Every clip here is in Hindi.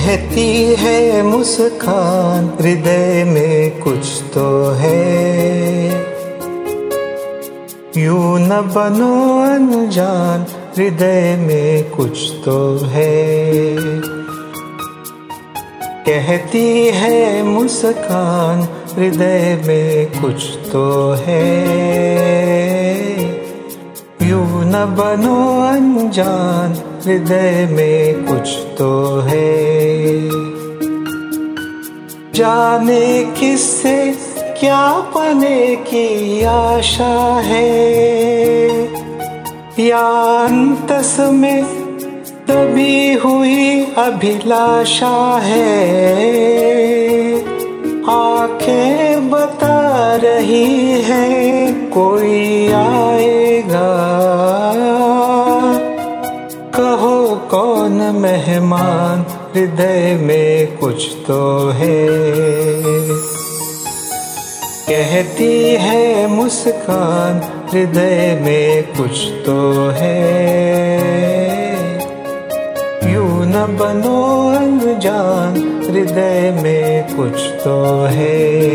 कहती है मुस्कान, हृदय में कुछ तो है। यू न बनो अनजान, हृदय में कुछ तो है। कहती है मुस्कान, हृदय में कुछ तो है। यू न बनो अनजान हृदय में कुछ तो है। जाने किससे क्या पने की आशा है। या अंतस में तभी हुई अभिलाषा है। आँखें बता रही है, कोई आएगा कौन मेहमान? हृदय में कुछ तो है। कहती है मुस्कान, हृदय में कुछ तो है। यू न बनो अनजान, हृदय में कुछ तो है।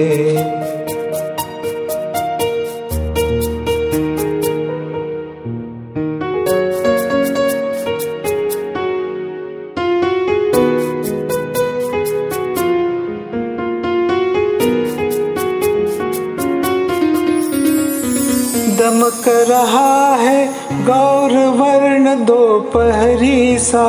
दमक रहा है, गौर वर्ण दोपहरी सा।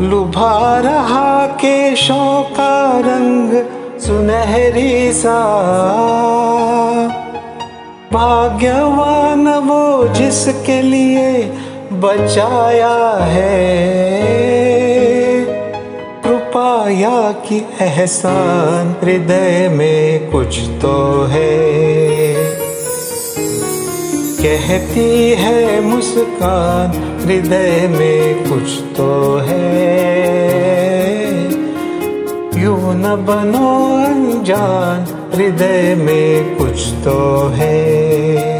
लुभा रहा केशों का रंग, सुनहरी सा। भाग्यवान वो जिसके लिए बचाया है। की एहसान हृदय में कुछ तो है। कहती है मुस्कान हृदय में कुछ तो है। यू न बनो अनजान हृदय में कुछ तो है।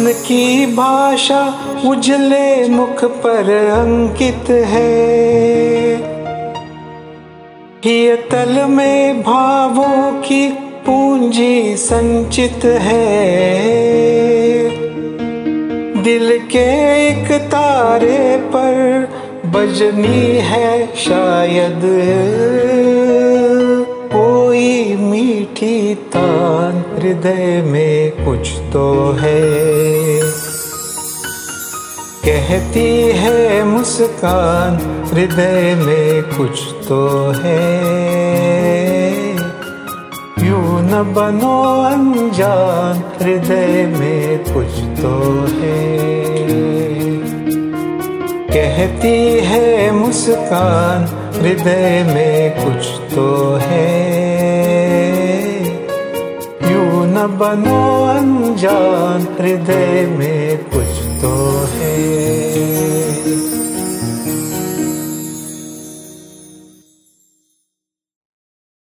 मन की भाषा उजले मुख पर अंकित है। तल में भावों की पूंजी संचित है। दिल के एक तारे पर बजनी है शायद। कोई मीठी तान हृदय में कुछ तो है। कहती है मुस्कान, हृदय में कुछ तो है। यू न बनो अनजान, हृदय में कुछ तो है। कहती है मुस्कान, हृदय में कुछ तो है। यू न बनो अनजान, हृदय में कुछ तो है